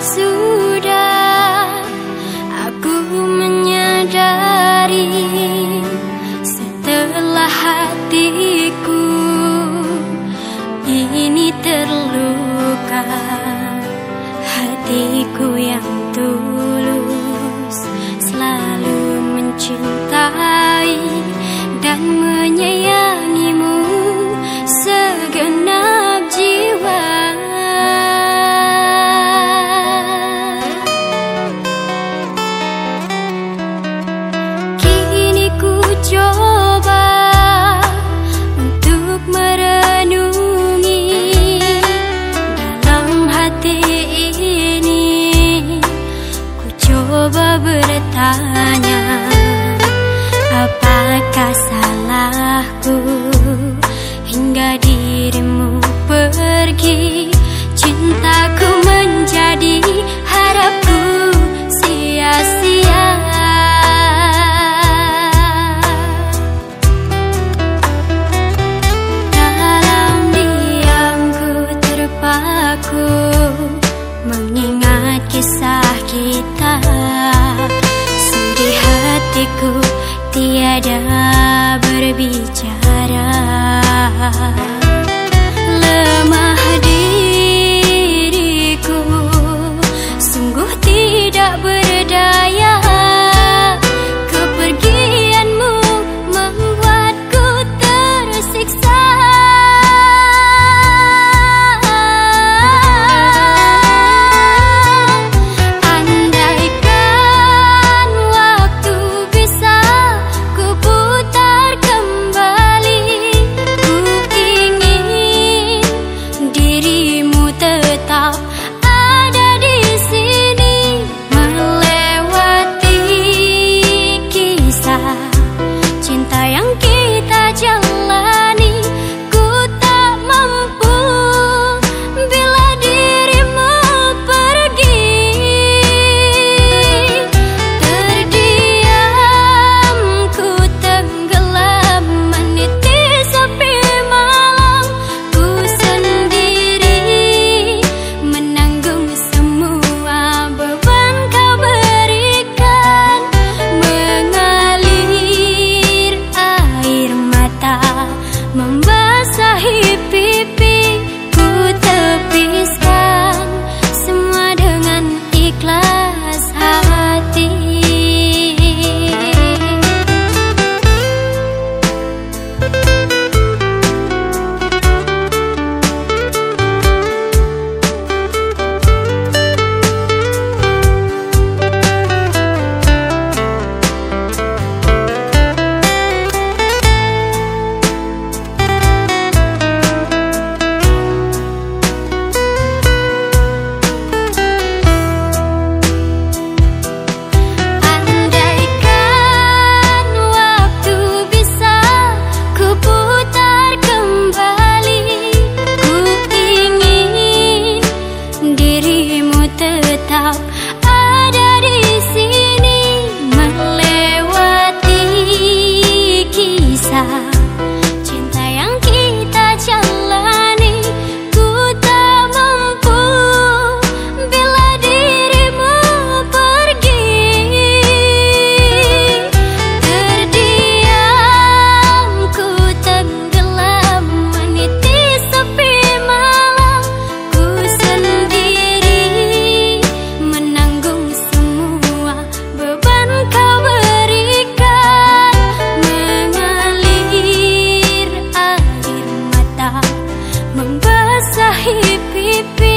Sudah aku menyadari Setelah hatiku ini terluka Hatiku yang tulus 爱。creepy.